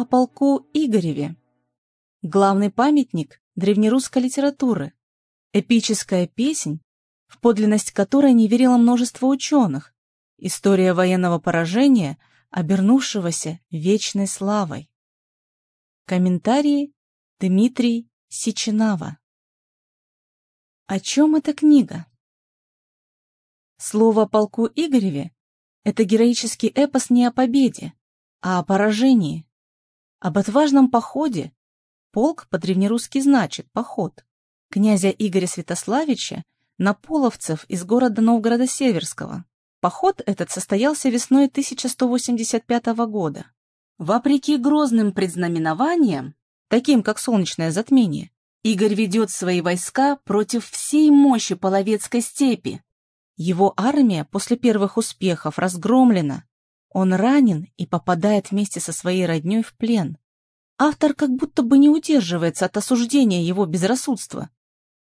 о полку Игореве. Главный памятник древнерусской литературы. Эпическая песнь, в подлинность которой не верило множество ученых. История военного поражения, обернувшегося вечной славой. Комментарии Дмитрий Сичинава. О чем эта книга? Слово о полку Игореве — это героический эпос не о победе, а о поражении. Об отважном походе, полк по-древнерусски значит «поход», князя Игоря Святославича на половцев из города Новгорода-Северского. Поход этот состоялся весной 1185 года. Вопреки грозным предзнаменованиям, таким как солнечное затмение, Игорь ведет свои войска против всей мощи Половецкой степи. Его армия после первых успехов разгромлена. Он ранен и попадает вместе со своей родней в плен. Автор как будто бы не удерживается от осуждения его безрассудства.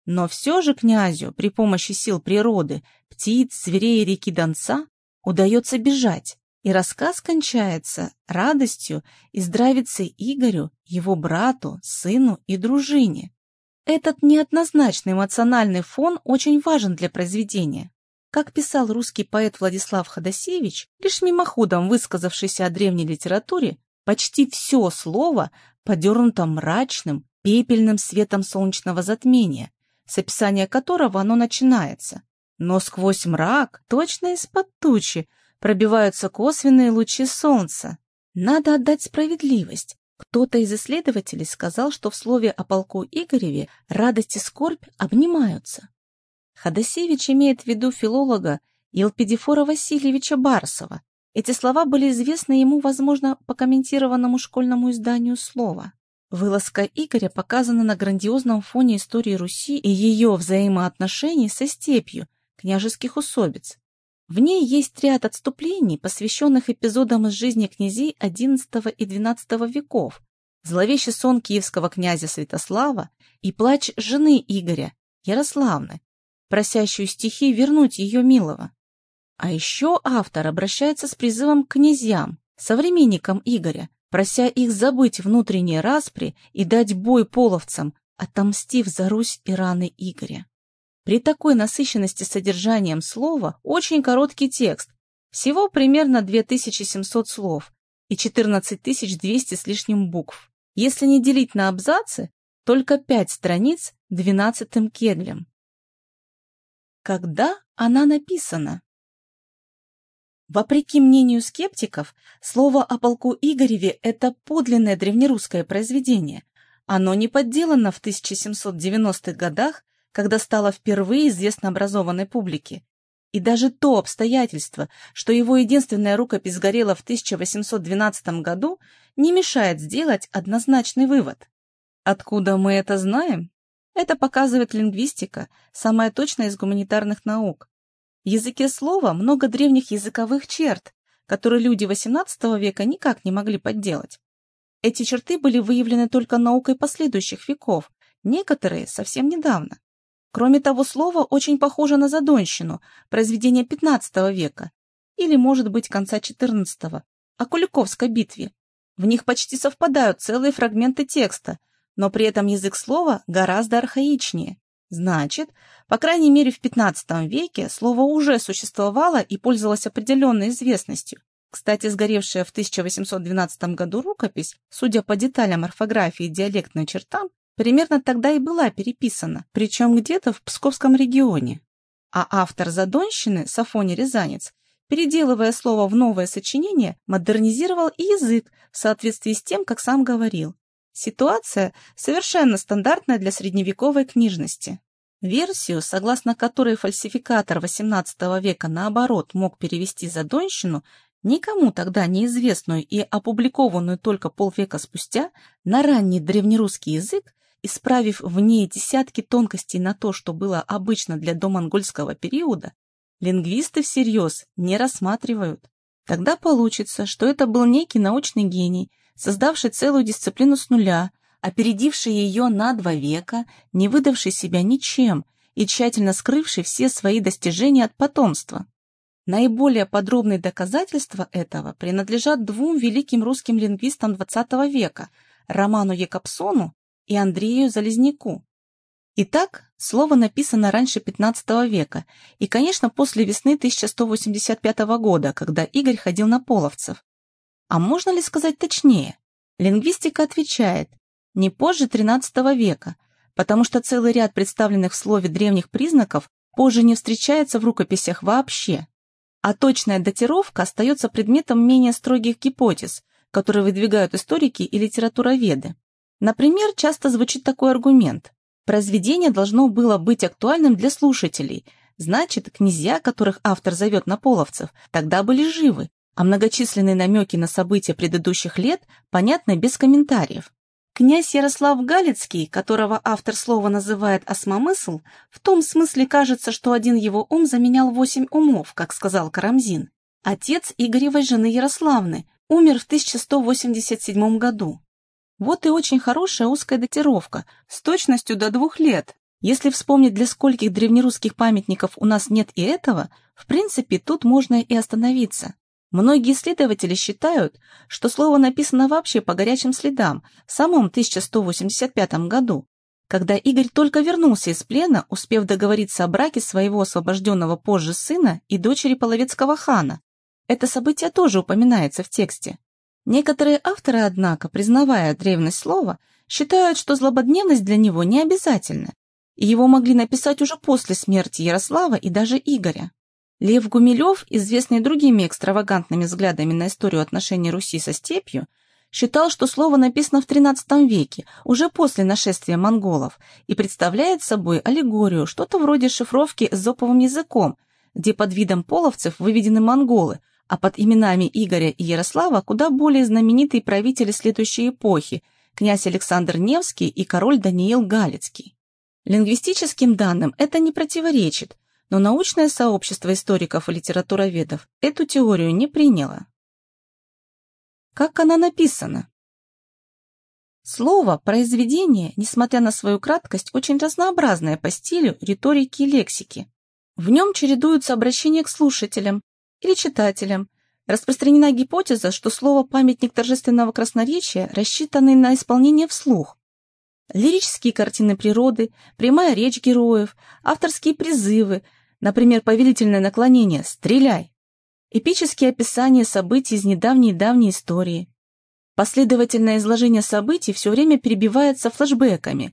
Но все же князю при помощи сил природы, птиц, зверей и реки Донца удается бежать, и рассказ кончается радостью и здравицей Игорю, его брату, сыну и дружине. Этот неоднозначный эмоциональный фон очень важен для произведения. Как писал русский поэт Владислав Ходосевич, лишь мимоходом высказавшийся о древней литературе, почти все слово подернуто мрачным, пепельным светом солнечного затмения, с описания которого оно начинается. Но сквозь мрак, точно из-под тучи, пробиваются косвенные лучи солнца. Надо отдать справедливость. Кто-то из исследователей сказал, что в слове о полку Игореве радость и скорбь обнимаются. Ходосевич имеет в виду филолога Елпидифора Васильевича Барсова. Эти слова были известны ему, возможно, по комментированному школьному изданию «Слово». Вылазка Игоря показана на грандиозном фоне истории Руси и ее взаимоотношений со степью, княжеских усобиц. В ней есть ряд отступлений, посвященных эпизодам из жизни князей XI и XII веков, зловещий сон киевского князя Святослава и плач жены Игоря, Ярославны, просящую стихи вернуть ее милого. А еще автор обращается с призывом к князьям, современникам Игоря, прося их забыть внутренние распри и дать бой половцам, отомстив за Русь и раны Игоря. При такой насыщенности содержанием слова очень короткий текст, всего примерно 2700 слов и 14200 с лишним букв. Если не делить на абзацы, только 5 страниц двенадцатым кеглем. Когда она написана? Вопреки мнению скептиков, слово о полку Игореве – это подлинное древнерусское произведение. Оно не подделано в 1790-х годах когда стало впервые известно образованной публике. И даже то обстоятельство, что его единственная рукопись сгорела в 1812 году, не мешает сделать однозначный вывод. Откуда мы это знаем? Это показывает лингвистика, самая точная из гуманитарных наук. В языке слова много древних языковых черт, которые люди XVIII века никак не могли подделать. Эти черты были выявлены только наукой последующих веков, некоторые совсем недавно. Кроме того, слово очень похоже на задонщину, произведение XV века, или, может быть, конца XIV, о Куликовской битве. В них почти совпадают целые фрагменты текста, но при этом язык слова гораздо архаичнее. Значит, по крайней мере в XV веке слово уже существовало и пользовалось определенной известностью. Кстати, сгоревшая в 1812 году рукопись, судя по деталям орфографии и диалектным чертам, примерно тогда и была переписана, причем где-то в Псковском регионе. А автор «Задонщины» Сафоний Рязанец, переделывая слово в новое сочинение, модернизировал и язык в соответствии с тем, как сам говорил. Ситуация совершенно стандартная для средневековой книжности. Версию, согласно которой фальсификатор XVIII века наоборот мог перевести задонщину, никому тогда неизвестную и опубликованную только полвека спустя, на ранний древнерусский язык Исправив в ней десятки тонкостей на то, что было обычно для домонгольского периода, лингвисты всерьез не рассматривают. Тогда получится, что это был некий научный гений, создавший целую дисциплину с нуля, опередивший ее на два века, не выдавший себя ничем и тщательно скрывший все свои достижения от потомства. Наиболее подробные доказательства этого принадлежат двум великим русским лингвистам XX века – Роману Якобсону и Андрею Залезняку. Итак, слово написано раньше XV века и, конечно, после весны 1185 года, когда Игорь ходил на половцев. А можно ли сказать точнее? Лингвистика отвечает, не позже XIII века, потому что целый ряд представленных в слове древних признаков позже не встречается в рукописях вообще. А точная датировка остается предметом менее строгих гипотез, которые выдвигают историки и литературоведы. Например, часто звучит такой аргумент. Произведение должно было быть актуальным для слушателей, значит, князья, которых автор зовет на половцев, тогда были живы, а многочисленные намеки на события предыдущих лет понятны без комментариев. Князь Ярослав Галицкий, которого автор слова называет «осмомысл», в том смысле кажется, что один его ум заменял восемь умов, как сказал Карамзин. Отец Игоревой жены Ярославны умер в 1187 году. Вот и очень хорошая узкая датировка, с точностью до двух лет. Если вспомнить, для скольких древнерусских памятников у нас нет и этого, в принципе, тут можно и остановиться. Многие исследователи считают, что слово написано вообще по горячим следам в самом 1185 году, когда Игорь только вернулся из плена, успев договориться о браке своего освобожденного позже сына и дочери половецкого хана. Это событие тоже упоминается в тексте. Некоторые авторы, однако, признавая древность слова, считают, что злободневность для него не обязательна, и его могли написать уже после смерти Ярослава и даже Игоря. Лев Гумилев, известный другими экстравагантными взглядами на историю отношений Руси со степью, считал, что слово написано в XIII веке, уже после нашествия монголов, и представляет собой аллегорию, что-то вроде шифровки с зоповым языком, где под видом половцев выведены монголы, а под именами Игоря и Ярослава куда более знаменитые правители следующей эпохи – князь Александр Невский и король Даниил Галицкий. Лингвистическим данным это не противоречит, но научное сообщество историков и литературоведов эту теорию не приняло. Как она написана? Слово «произведение», несмотря на свою краткость, очень разнообразное по стилю, риторике и лексике. В нем чередуются обращения к слушателям или читателям. Распространена гипотеза, что слово «памятник торжественного красноречия» рассчитаны на исполнение вслух, лирические картины природы, прямая речь героев, авторские призывы, Например, повелительное наклонение «Стреляй!» Эпические описания событий из недавней-давней истории. Последовательное изложение событий все время перебивается флэшбэками.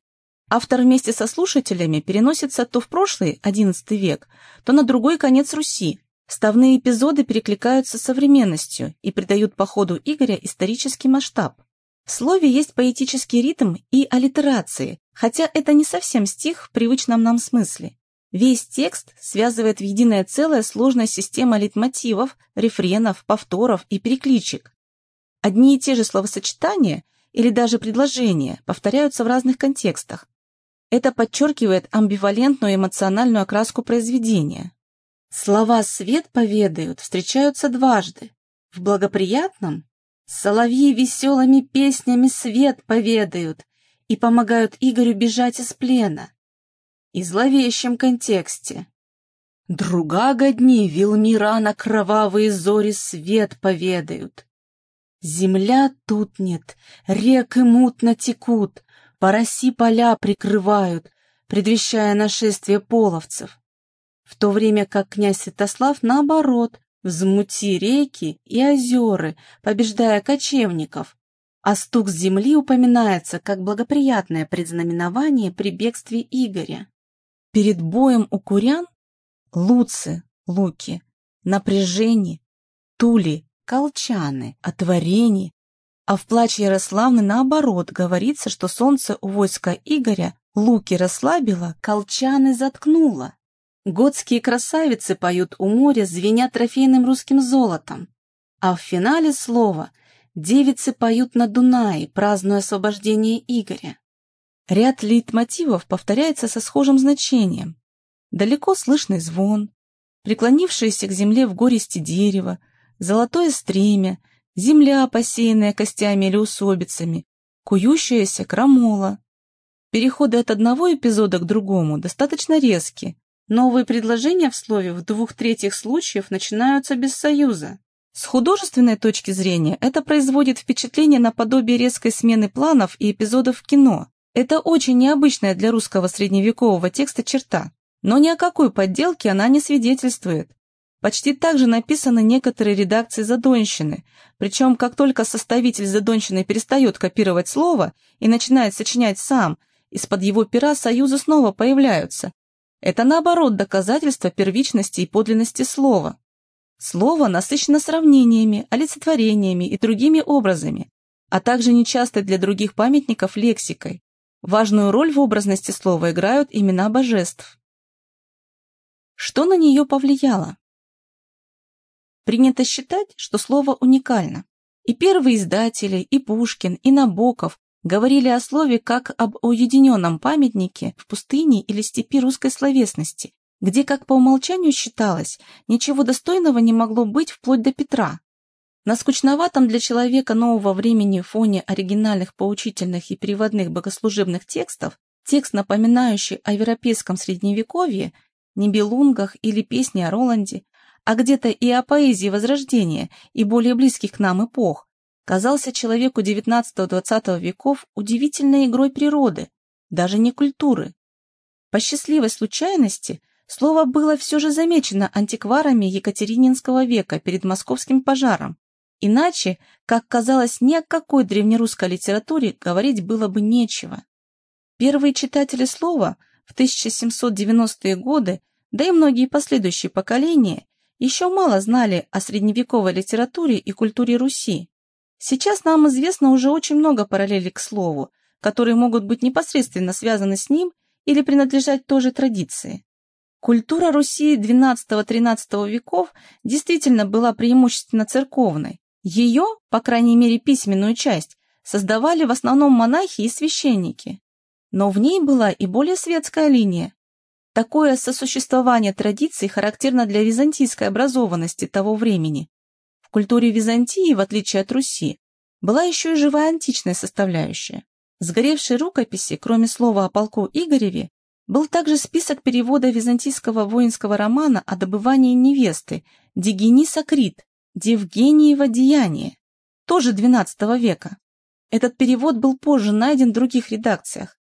Автор вместе со слушателями переносится то в прошлый, XI век, то на другой конец Руси. Ставные эпизоды перекликаются с современностью и придают по ходу Игоря исторический масштаб. В слове есть поэтический ритм и аллитерации, хотя это не совсем стих в привычном нам смысле. Весь текст связывает в единое целое сложная система литмотивов, рефренов, повторов и перекличек. Одни и те же словосочетания или даже предложения повторяются в разных контекстах. Это подчеркивает амбивалентную эмоциональную окраску произведения. Слова «свет поведают» встречаются дважды. В благоприятном «соловьи веселыми песнями свет поведают» и помогают Игорю бежать из плена и зловещем контексте. Друга годни Вилмира на кровавые зори свет поведают. Земля тут нет, реки мутно текут, по роси поля прикрывают, предвещая нашествие половцев. В то время как князь Святослав, наоборот, взмути реки и озеры, побеждая кочевников, а стук земли упоминается как благоприятное предзнаменование при бегстве Игоря. Перед боем у курян луцы, луки, напряжение, тули, колчаны, отворени, а в плаче Ярославны наоборот говорится, что солнце у войска Игоря луки расслабило, колчаны заткнуло. Готские красавицы поют у моря, звеня трофейным русским золотом. А в финале слова девицы поют на Дунае, празднуя освобождение Игоря. Ряд лейтмотивов повторяется со схожим значением. Далеко слышный звон, преклонившееся к земле в горести дерево, золотое стремя, земля, посеянная костями или усобицами, кующаяся крамола. Переходы от одного эпизода к другому достаточно резкие, Новые предложения в слове в двух третьих случаев начинаются без союза. С художественной точки зрения это производит впечатление наподобие резкой смены планов и эпизодов в кино. Это очень необычная для русского средневекового текста черта, но ни о какой подделке она не свидетельствует. Почти так же написаны некоторые редакции задонщины, причем как только составитель задонщины перестает копировать слово и начинает сочинять сам, из-под его пера союзы снова появляются. Это наоборот доказательство первичности и подлинности слова. Слово насыщено сравнениями, олицетворениями и другими образами, а также нечастой для других памятников лексикой. Важную роль в образности слова играют имена божеств. Что на нее повлияло? Принято считать, что слово уникально. И первые издатели, и Пушкин, и Набоков говорили о слове как об уединенном памятнике в пустыне или степи русской словесности, где, как по умолчанию считалось, ничего достойного не могло быть вплоть до Петра. На скучноватом для человека нового времени фоне оригинальных поучительных и переводных богослужебных текстов текст, напоминающий о европейском средневековье, Нибелунгах или песне о Роланде, а где-то и о поэзии Возрождения и более близких к нам эпох, казался человеку XIX-XX веков удивительной игрой природы, даже не культуры. По счастливой случайности Слово было все же замечено антикварами Екатерининского века перед московским пожаром. Иначе, как казалось, ни о какой древнерусской литературе говорить было бы нечего. Первые читатели слова в 1790-е годы, да и многие последующие поколения, еще мало знали о средневековой литературе и культуре Руси. Сейчас нам известно уже очень много параллелей к слову, которые могут быть непосредственно связаны с ним или принадлежать той же традиции. Культура Руси XII-XIII веков действительно была преимущественно церковной. Ее, по крайней мере письменную часть, создавали в основном монахи и священники. Но в ней была и более светская линия. Такое сосуществование традиций характерно для византийской образованности того времени. В культуре Византии, в отличие от Руси, была еще и живая античная составляющая. Сгоревшие рукописи, кроме слова о полку Игореве, был также список перевода византийского воинского романа о добывании невесты Дигениса Крит, Девгениево деяние, тоже XII века. Этот перевод был позже найден в других редакциях.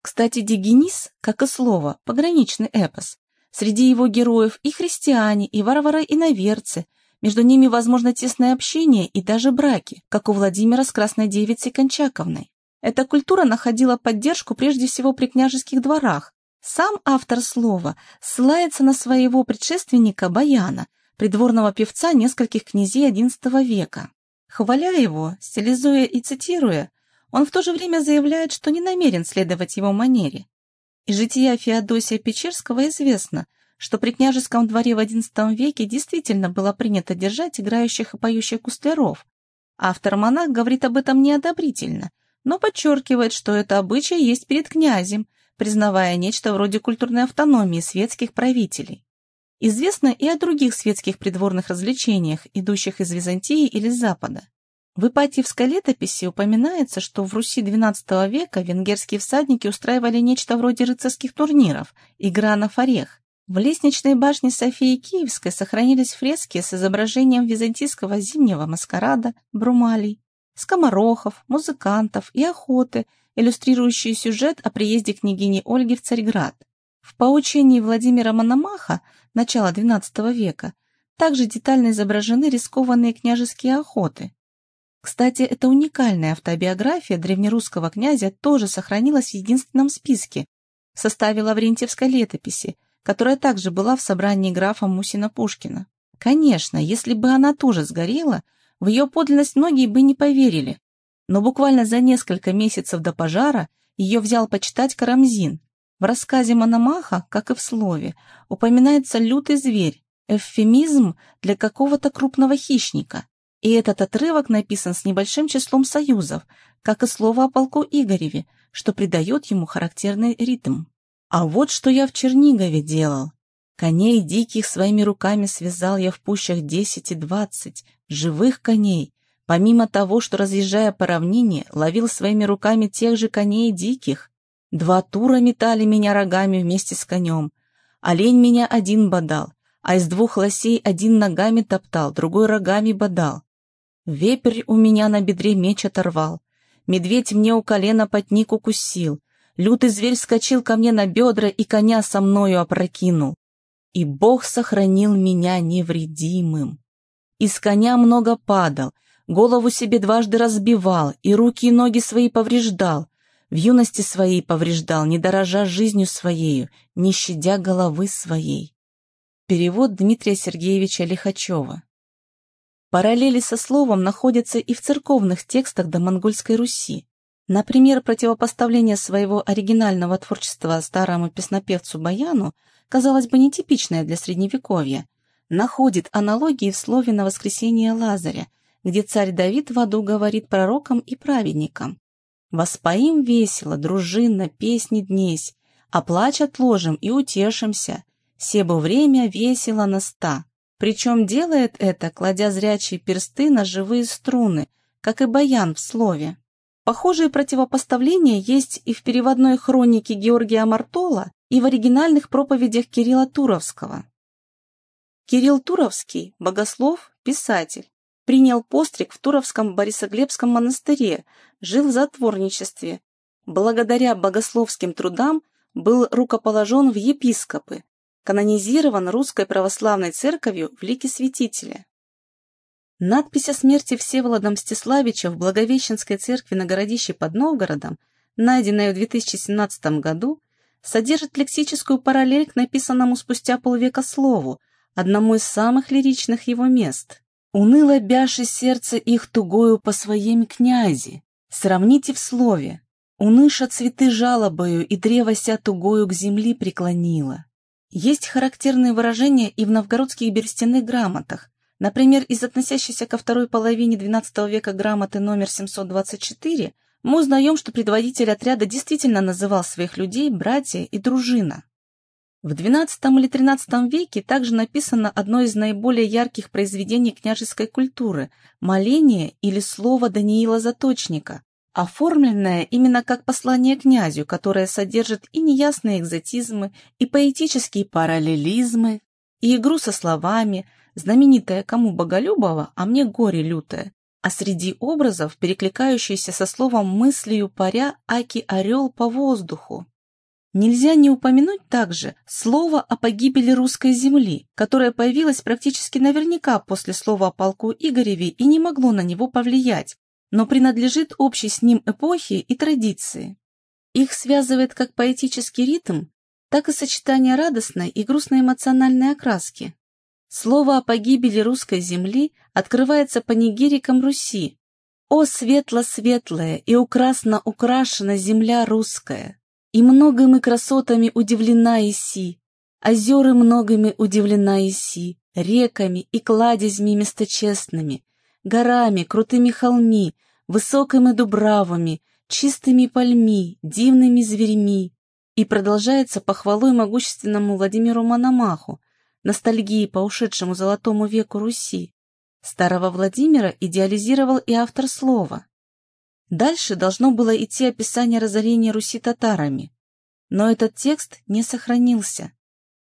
Кстати, Дигенис, как и слово, пограничный эпос. Среди его героев и христиане, и варвары-иноверцы, между ними возможно тесное общение и даже браки, как у Владимира с Красной Девицей Кончаковной. Эта культура находила поддержку прежде всего при княжеских дворах, сам автор слова ссылается на своего предшественника Баяна, придворного певца нескольких князей XI века. Хваля его, стилизуя и цитируя, он в то же время заявляет, что не намерен следовать его манере. Из жития Феодосия Печерского известно, что при княжеском дворе в XI веке действительно было принято держать играющих и поющих кустяров. Автор-монах говорит об этом неодобрительно, но подчеркивает, что это обычай есть перед князем, признавая нечто вроде культурной автономии светских правителей. Известно и о других светских придворных развлечениях, идущих из Византии или Запада. В Ипатьевской летописи упоминается, что в Руси XII века венгерские всадники устраивали нечто вроде рыцарских турниров, игра на форех. В лестничной башне Софии Киевской сохранились фрески с изображением византийского зимнего маскарада, брумалей, скоморохов, музыкантов и охоты, иллюстрирующие сюжет о приезде княгини Ольги в Царьград. В поучении Владимира Мономаха начала XII века также детально изображены рискованные княжеские охоты. Кстати, эта уникальная автобиография древнерусского князя тоже сохранилась в единственном списке в составе Лаврентьевской летописи, которая также была в собрании графа Мусина-Пушкина. Конечно, если бы она тоже сгорела, в ее подлинность многие бы не поверили, но буквально за несколько месяцев до пожара ее взял почитать Карамзин. В рассказе Мономаха, как и в слове, упоминается лютый зверь, эвфемизм для какого-то крупного хищника. И этот отрывок написан с небольшим числом союзов, как и слово о полку Игореве, что придает ему характерный ритм. А вот что я в Чернигове делал. Коней диких своими руками связал я в пущах десять и двадцать, живых коней, Помимо того, что, разъезжая по равнине, ловил своими руками тех же коней диких, два тура метали меня рогами вместе с конем, Олень меня один бодал, а из двух лосей один ногами топтал, другой рогами бодал. Вепрь у меня на бедре меч оторвал, медведь мне у колена потник укусил, лютый зверь скочил ко мне на бедра и коня со мною опрокинул. И Бог сохранил меня невредимым. Из коня много падал, голову себе дважды разбивал и руки и ноги свои повреждал, в юности своей повреждал, не дорожа жизнью своею, не щадя головы своей. Перевод Дмитрия Сергеевича Лихачева. Параллели со словом находятся и в церковных текстах до Монгольской Руси. Например, противопоставление своего оригинального творчества старому песнопевцу Баяну, казалось бы, нетипичное для Средневековья, находит аналогии в слове на воскресение Лазаря, где царь Давид в аду говорит пророкам и праведникам. Воспоим весело, дружинно, песни днесь, а плач отложим и утешимся. Себо время весело на ста. Причем делает это, кладя зрячие персты на живые струны, как и баян в слове. Похожие противопоставления есть и в переводной хронике Георгия Мартола, и в оригинальных проповедях Кирилла Туровского. Кирилл Туровский – богослов, писатель принял постриг в Туровском Борисоглебском монастыре, жил в затворничестве. Благодаря богословским трудам был рукоположен в епископы, канонизирован Русской Православной Церковью в лике святителя. Надпись о смерти Всеволода Мстиславича в Благовещенской церкви на городище под Новгородом, найденная в 2017 году, содержит лексическую параллель к написанному спустя полвека слову, одному из самых лиричных его мест. Уныло бяши сердце их тугою по своим князи. Сравните в слове. Уныша цветы жалобою и древо ся тугою к земли преклонила. Есть характерные выражения и в новгородских берестяных грамотах. Например, из относящейся ко второй половине XII века грамоты номер 724 мы узнаем, что предводитель отряда действительно называл своих людей братья и дружина. В XII или XIII веке также написано одно из наиболее ярких произведений княжеской культуры – «Моление» или «Слово Даниила Заточника», оформленное именно как послание князю, которое содержит и неясные экзотизмы, и поэтические параллелизмы, и игру со словами, знаменитое «Кому Боголюбова, а мне горе лютое», а среди образов, перекликающиеся со словом мыслью паря аки орел по воздуху. Нельзя не упомянуть также слово о погибели русской земли, которое появилось практически наверняка после слова о полку Игореве и не могло на него повлиять, но принадлежит общей с ним эпохе и традиции. Их связывает как поэтический ритм, так и сочетание радостной и грустной эмоциональной окраски. Слово о погибели русской земли открывается панигириком Руси. «О, светло-светлая и украсно украшена земля русская! И многими красотами удивлена Иси, озеры многими удивлена Иси, реками и кладезьми месточестными, горами, крутыми холми, высокими дубравами, чистыми пальми, дивными зверьми. И продолжается похвалой могущественному Владимиру Мономаху, ностальгии по ушедшему золотому веку Руси. Старого Владимира идеализировал и автор слова. Дальше должно было идти описание разорения Руси татарами. Но этот текст не сохранился.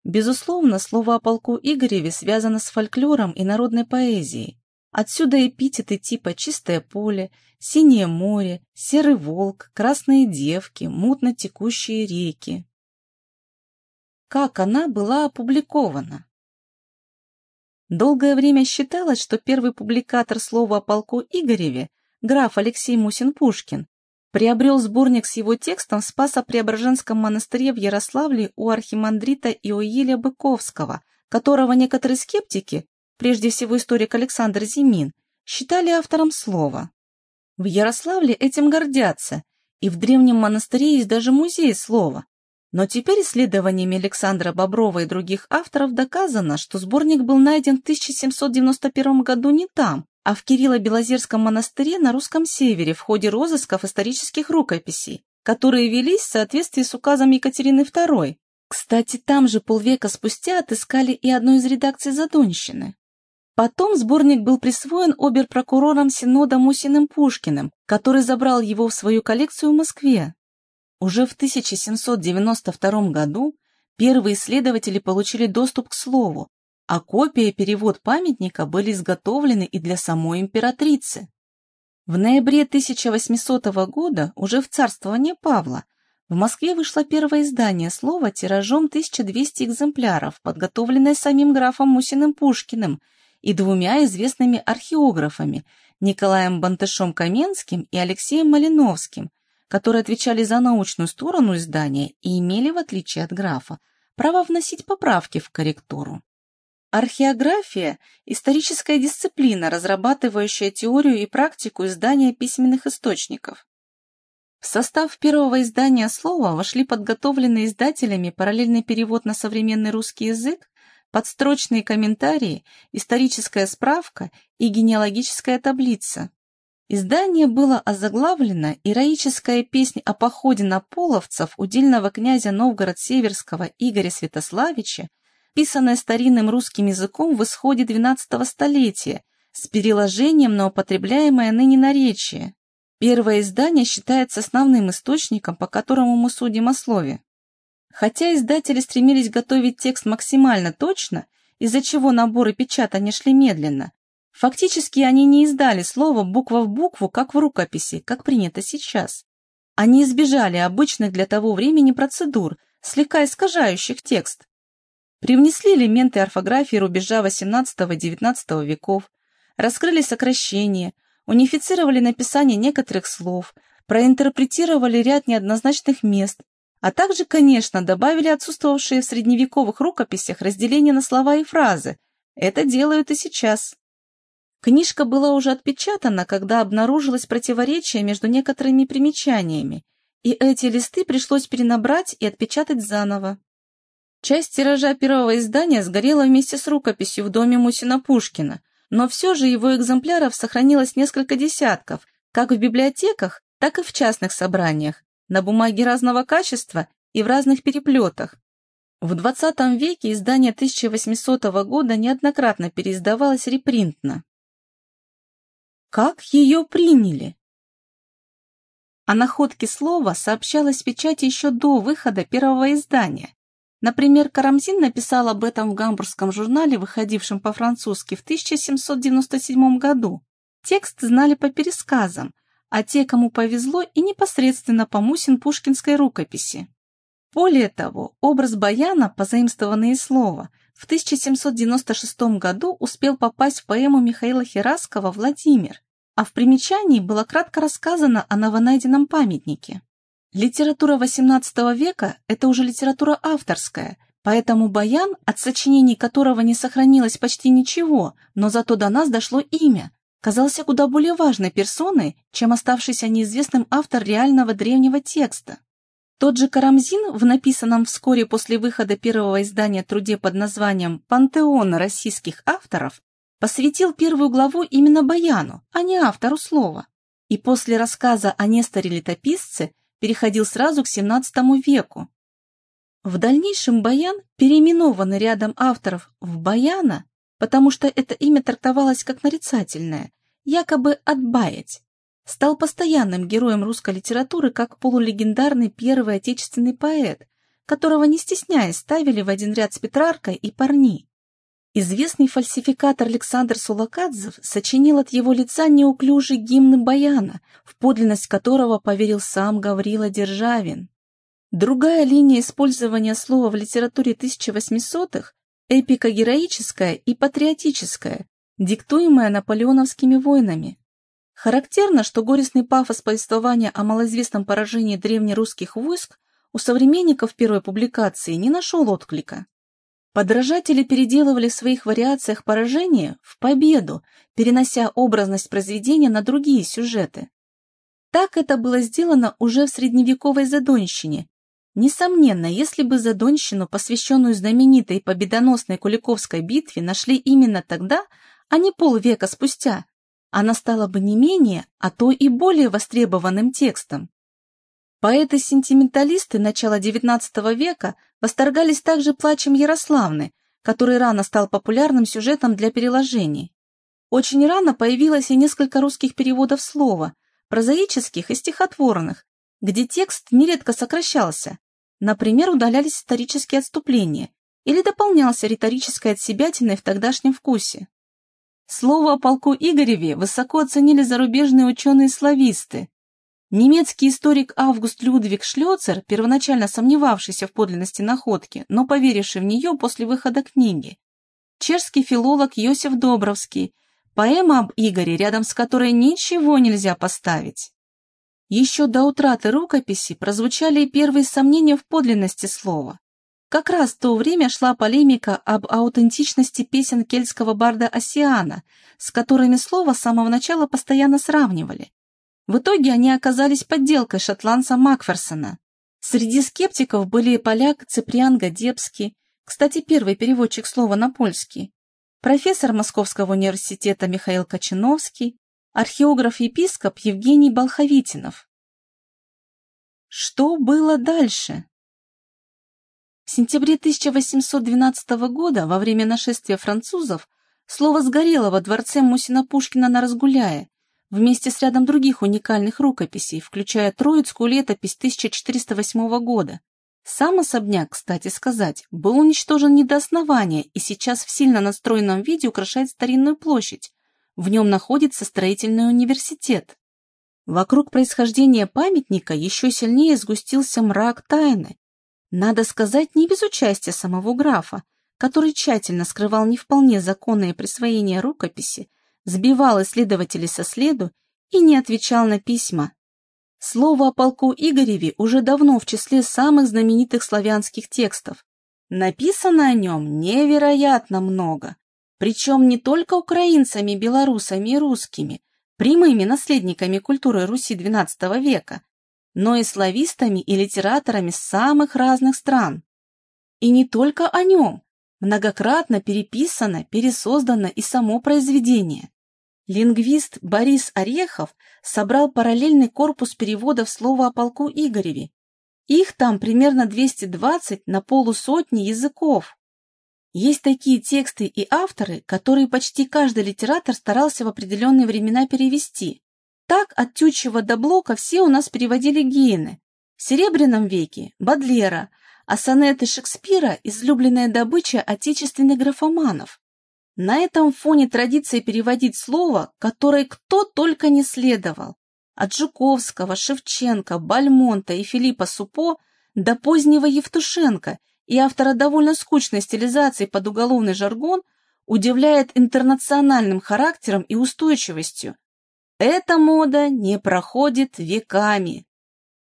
Безусловно, слово о полку Игореве связано с фольклором и народной поэзией. Отсюда эпитеты типа «чистое поле», «синее море», «серый волк», «красные девки», «мутно текущие реки». Как она была опубликована? Долгое время считалось, что первый публикатор слова о полку Игореве граф Алексей Мусин-Пушкин, приобрел сборник с его текстом в Спасо-Преображенском монастыре в Ярославле у архимандрита Иоиля Быковского, которого некоторые скептики, прежде всего историк Александр Зимин, считали автором слова. В Ярославле этим гордятся, и в древнем монастыре есть даже музей слова. Но теперь исследованиями Александра Боброва и других авторов доказано, что сборник был найден в 1791 году не там, а в Кирилло-Белозерском монастыре на русском севере в ходе розысков исторических рукописей, которые велись в соответствии с указом Екатерины II. Кстати, там же полвека спустя отыскали и одну из редакций Задонщины. Потом сборник был присвоен оберпрокурором Синода Мусиным Пушкиным, который забрал его в свою коллекцию в Москве. Уже в 1792 году Первые исследователи получили доступ к слову, а копия и перевод памятника были изготовлены и для самой императрицы. В ноябре 1800 года, уже в царствование Павла, в Москве вышло первое издание слова тиражом 1200 экземпляров, подготовленное самим графом Мусиным Пушкиным и двумя известными археографами Николаем Бантышом-Каменским и Алексеем Малиновским, которые отвечали за научную сторону издания и имели, в отличие от графа, право вносить поправки в корректуру. Археография – историческая дисциплина, разрабатывающая теорию и практику издания письменных источников. В состав первого издания слова вошли подготовленные издателями параллельный перевод на современный русский язык, подстрочные комментарии, историческая справка и генеалогическая таблица. Издание было озаглавлено «Ироическая песнь о походе на половцев удельного князя Новгород-Северского Игоря Святославича писанное старинным русским языком в исходе XII столетия, с переложением на употребляемое ныне наречие. Первое издание считается основным источником, по которому мы судим о слове. Хотя издатели стремились готовить текст максимально точно, из-за чего наборы печатания шли медленно, фактически они не издали слово буква в букву, как в рукописи, как принято сейчас. Они избежали обычных для того времени процедур, слегка искажающих текст, Привнесли элементы орфографии рубежа XVIII-XIX веков, раскрыли сокращения, унифицировали написание некоторых слов, проинтерпретировали ряд неоднозначных мест, а также, конечно, добавили отсутствовавшие в средневековых рукописях разделения на слова и фразы. Это делают и сейчас. Книжка была уже отпечатана, когда обнаружилось противоречие между некоторыми примечаниями, и эти листы пришлось перенабрать и отпечатать заново. Часть тиража первого издания сгорела вместе с рукописью в доме Мусина Пушкина, но все же его экземпляров сохранилось несколько десятков, как в библиотеках, так и в частных собраниях, на бумаге разного качества и в разных переплетах. В XX веке издание 1800 года неоднократно переиздавалось репринтно. Как ее приняли? О находке слова сообщалось в печати еще до выхода первого издания, Например, Карамзин написал об этом в гамбургском журнале, выходившем по-французски в 1797 году. Текст знали по пересказам, а те, кому повезло, и непосредственно по Мусин-Пушкинской рукописи. Более того, образ Баяна, позаимствованный из слова, в 1796 году успел попасть в поэму Михаила Хераскова «Владимир», а в примечании было кратко рассказано о новонайденном памятнике. Литература XVIII века – это уже литература авторская, поэтому Баян, от сочинений которого не сохранилось почти ничего, но зато до нас дошло имя, казался куда более важной персоной, чем оставшийся неизвестным автор реального древнего текста. Тот же Карамзин в написанном вскоре после выхода первого издания труде под названием «Пантеон российских авторов» посвятил первую главу именно Баяну, а не автору слова. И после рассказа о Несторе-летописце переходил сразу к XVII веку. В дальнейшем Баян, переименованный рядом авторов в Баяна, потому что это имя трактовалось как нарицательное, якобы «отбаять», стал постоянным героем русской литературы как полулегендарный первый отечественный поэт, которого не стесняясь ставили в один ряд с Петраркой и Парни. Известный фальсификатор Александр Сулакадзев сочинил от его лица неуклюжий гимн Баяна, в подлинность которого поверил сам Гаврила Державин. Другая линия использования слова в литературе 1800-х – эпико-героическая и патриотическая, диктуемая наполеоновскими войнами. Характерно, что горестный пафос повествования о малоизвестном поражении древнерусских войск у современников первой публикации не нашел отклика. Подражатели переделывали в своих вариациях поражение в победу, перенося образность произведения на другие сюжеты. Так это было сделано уже в средневековой Задонщине. Несомненно, если бы Задонщину, посвященную знаменитой победоносной Куликовской битве, нашли именно тогда, а не полвека спустя, она стала бы не менее, а то и более востребованным текстом. Поэты-сентименталисты начала XIX века восторгались также плачем Ярославны, который рано стал популярным сюжетом для переложений. Очень рано появилось и несколько русских переводов слова, прозаических и стихотворных, где текст нередко сокращался, Например, удалялись исторические отступления или дополнялся риторической отсебятиной в тогдашнем вкусе. Слово о полку Игореве высоко оценили зарубежные ученые-слависты. Немецкий историк Август Людвиг Шлёцер, первоначально сомневавшийся в подлинности находки, но поверивший в нее после выхода книги. Чешский филолог Йосиф Добровский, поэма об Игоре, рядом с которой ничего нельзя поставить. Еще до утраты рукописи прозвучали и первые сомнения в подлинности слова. Как раз в то время шла полемика об аутентичности песен кельтского барда Осиана, с которыми слово с самого начала постоянно сравнивали. В итоге они оказались подделкой шотландца Макферсона. Среди скептиков были поляк Циприан Гадебский, кстати, первый переводчик слова на польский, профессор Московского университета Михаил Кочиновский, археограф-епископ Евгений Болховитинов. Что было дальше? В сентябре 1812 года, во время нашествия французов, слово сгорело во дворце Мусина-Пушкина на Разгуляе, вместе с рядом других уникальных рукописей, включая Троицкую летопись 1408 года. Сам особняк, кстати сказать, был уничтожен не до основания и сейчас в сильно настроенном виде украшает старинную площадь, в нем находится строительный университет. Вокруг происхождения памятника еще сильнее сгустился мрак тайны. Надо сказать, не без участия самого графа, который тщательно скрывал не вполне законное присвоение рукописи, сбивал исследователей со следу и не отвечал на письма. Слово о полку Игореве уже давно в числе самых знаменитых славянских текстов. Написано о нем невероятно много. Причем не только украинцами, белорусами и русскими, прямыми наследниками культуры Руси XII века, но и славистами и литераторами самых разных стран. И не только о нем, многократно переписано, пересоздано и само произведение. Лингвист Борис Орехов собрал параллельный корпус переводов слова о полку Игореве. Их там примерно 220 на полусотни языков. Есть такие тексты и авторы, которые почти каждый литератор старался в определенные времена перевести. Так от Тютчева до Блока все у нас переводили Гейны. В Серебряном веке – Бадлера, а сонеты Шекспира – излюбленная добыча отечественных графоманов. На этом фоне традиция переводить слово, которое кто только не следовал. От Жуковского, Шевченко, Бальмонта и Филиппа Супо до позднего Евтушенко и автора довольно скучной стилизации под уголовный жаргон удивляет интернациональным характером и устойчивостью. Эта мода не проходит веками.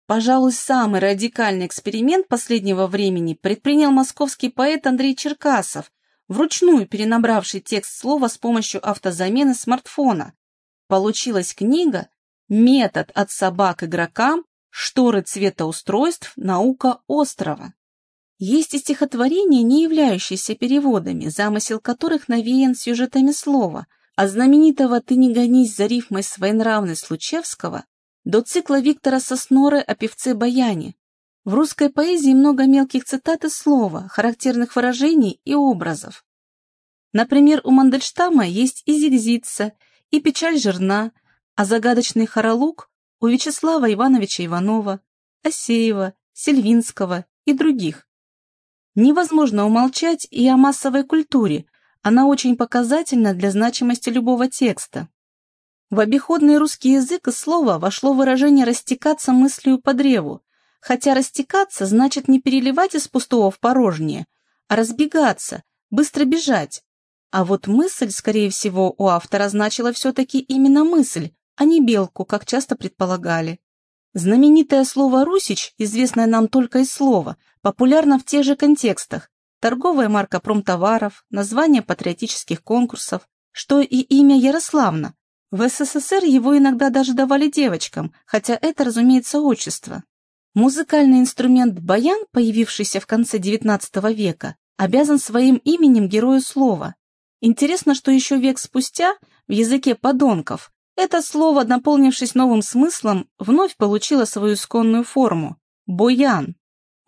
Пожалуй, самый радикальный эксперимент последнего времени предпринял московский поэт Андрей Черкасов, вручную перенабравший текст слова с помощью автозамены смартфона. Получилась книга «Метод от собак игрокам. Шторы цветоустройств. Наука острова». Есть и стихотворения, не являющиеся переводами, замысел которых навеян сюжетами слова, от знаменитого «Ты не гонись за рифмой своенравной Случевского» до цикла Виктора Сосноры о певце Баяне. В русской поэзии много мелких цитат из слова, характерных выражений и образов. Например, у Мандельштама есть и Зигзица, и Печаль жирна, а загадочный хоролук у Вячеслава Ивановича Иванова, Осеева, Сельвинского и других. Невозможно умолчать и о массовой культуре, она очень показательна для значимости любого текста. В обиходный русский язык из слова вошло выражение «растекаться мыслью по древу», хотя растекаться значит не переливать из пустого в порожнее, а разбегаться, быстро бежать. А вот мысль, скорее всего, у автора значила все-таки именно мысль, а не белку, как часто предполагали. Знаменитое слово «русич», известное нам только из слова, популярно в тех же контекстах. Торговая марка промтоваров, название патриотических конкурсов, что и имя Ярославна. В СССР его иногда даже давали девочкам, хотя это, разумеется, отчество. Музыкальный инструмент баян, появившийся в конце XIX века, обязан своим именем герою слова. Интересно, что еще век спустя в языке подонков это слово, наполнившись новым смыслом, вновь получило свою исконную форму – «боян».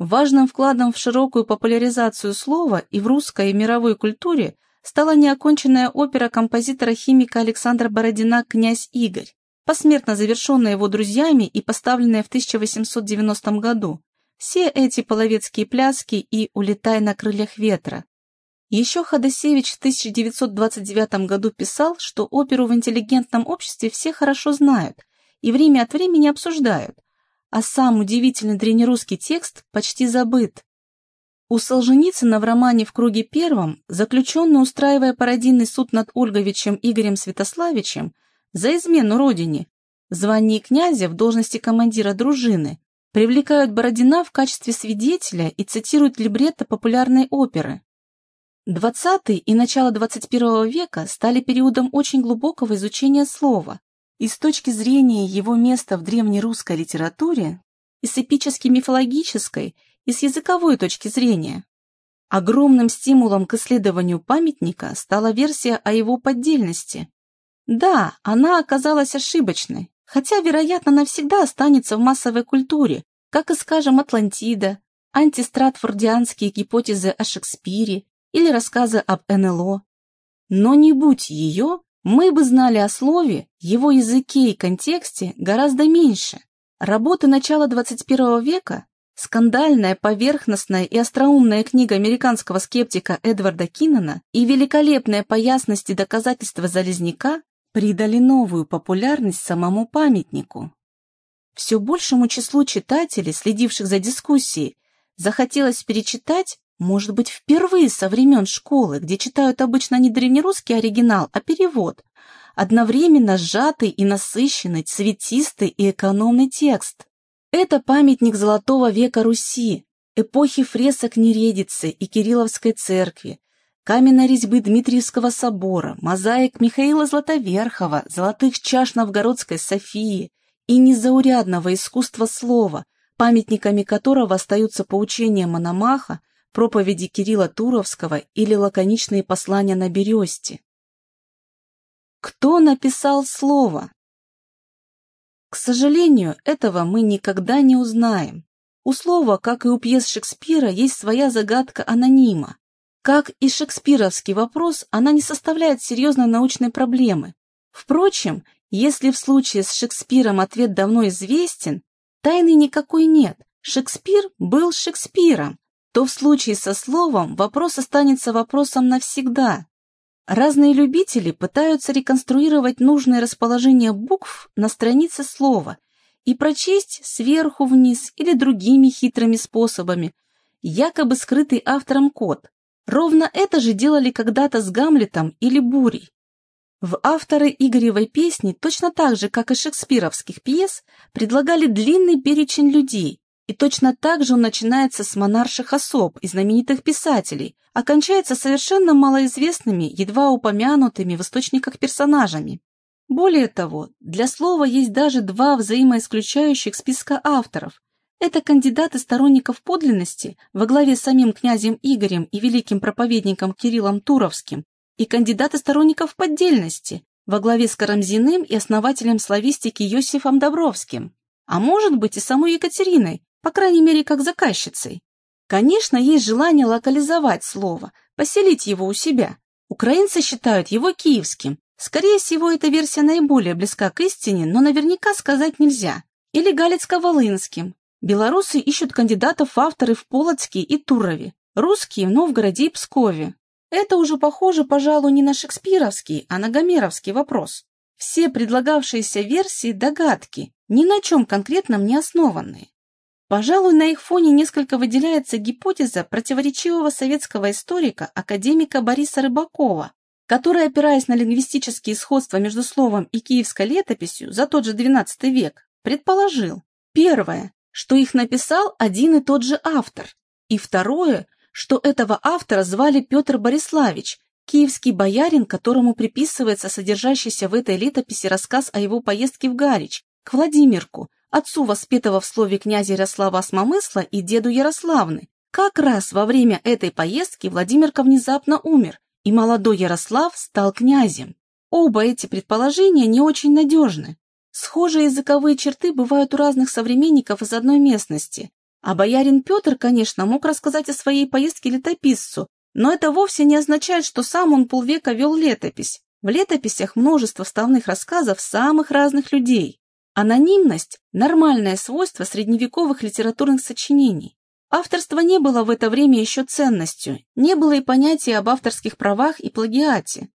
Важным вкладом в широкую популяризацию слова и в русской и мировой культуре стала неоконченная опера композитора-химика Александра Бородина «Князь Игорь», посмертно завершенная его друзьями и поставленная в 1890 году. все эти половецкие пляски и «Улетай на крыльях ветра». Еще Ходосевич в 1929 году писал, что оперу в интеллигентном обществе все хорошо знают и время от времени обсуждают, а сам удивительный древнерусский текст почти забыт. У Солженицына в романе «В круге первом» заключенный, устраивая пародийный суд над Ольговичем Игорем Святославичем за измену родине, в звании князя в должности командира дружины, привлекают Бородина в качестве свидетеля и цитируют либретто популярной оперы. XX и начало XXI века стали периодом очень глубокого изучения слова, и с точки зрения его места в древнерусской литературе, и с эпически-мифологической, и с языковой точки зрения. Огромным стимулом к исследованию памятника стала версия о его поддельности. Да, она оказалась ошибочной, хотя, вероятно, навсегда останется в массовой культуре, как и, скажем, Атлантида, антистратфордианские гипотезы о Шекспире или рассказы об НЛО. Но не будь ее, мы бы знали о слове, его языке и контексте гораздо меньше. Работы начала 21 века, скандальная, поверхностная и остроумная книга американского скептика Эдварда Киннона и великолепная по ясности доказательства Залезняка придали новую популярность самому памятнику. Все большему числу читателей, следивших за дискуссией, захотелось перечитать, может быть, впервые со времен школы, где читают обычно не древнерусский оригинал, а перевод, одновременно сжатый и насыщенный, цветистый и экономный текст. Это памятник золотого века Руси, эпохи фресок Нередицы и Кирилловской церкви, каменной резьбы Дмитриевского собора, мозаик Михаила Златоверхова, золотых чаш Новгородской Софии и незаурядного искусства слова, памятниками которого остаются поучения Мономаха, проповеди Кирилла Туровского или лаконичные послания на бересте. Кто написал слово? К сожалению, этого мы никогда не узнаем. У слова, как и у пьес Шекспира, есть своя загадка анонима. Как и шекспировский вопрос, она не составляет серьезной научной проблемы. Впрочем, если в случае с Шекспиром ответ давно известен, тайны никакой нет. Шекспир был Шекспиром, то в случае со словом вопрос останется вопросом навсегда. Разные любители пытаются реконструировать нужное расположение букв на странице слова и прочесть сверху вниз или другими хитрыми способами, якобы скрытый автором код, Ровно это же делали когда-то с Гамлетом или Бурей. В авторы Игоревой песни точно так же, как и шекспировских пьес, предлагали длинный перечень людей, и точно так же он начинается с монарших особ и знаменитых писателей, а совершенно малоизвестными, едва упомянутыми в источниках персонажами. Более того, для слова есть даже два взаимоисключающих списка авторов, это кандидаты сторонников подлинности во главе с самим князем Игорем и великим проповедником Кириллом Туровским и кандидаты сторонников поддельности во главе с Карамзиным и основателем славистики Йосифом Добровским, а может быть и самой Екатериной, по крайней мере как заказчицей. Конечно, есть желание локализовать слово, поселить его у себя. Украинцы считают его киевским. Скорее всего, эта версия наиболее близка к истине, но наверняка сказать нельзя. Или галицко-волынским, Белорусы ищут кандидатов в авторы в Полоцке и Турове, русские в Новгороде и Пскове. Это уже похоже, пожалуй, не на шекспировский, а на гомеровский вопрос. Все предлагавшиеся версии – догадки, ни на чем конкретном не основанные. Пожалуй, на их фоне несколько выделяется гипотеза противоречивого советского историка, академика Бориса Рыбакова, который, опираясь на лингвистические сходства между словом и киевской летописью за тот же XII век, предположил, первое, что их написал один и тот же автор, и второе, что этого автора звали Петр Бориславич, киевский боярин, которому приписывается содержащийся в этой летописи рассказ о его поездке в Гарич, к Владимирку, отцу воспетого в слове князя Ярослава Осмомысла и деду Ярославны. Как раз во время этой поездки Владимирка внезапно умер, и молодой Ярослав стал князем. Оба эти предположения не очень надежны. Схожие языковые черты бывают у разных современников из одной местности. А боярин Петр, конечно, мог рассказать о своей поездке летописцу, но это вовсе не означает, что сам он полвека вел летопись. В летописях множество вставных рассказов самых разных людей. Анонимность – нормальное свойство средневековых литературных сочинений. Авторство не было в это время еще ценностью, не было и понятия об авторских правах и плагиате.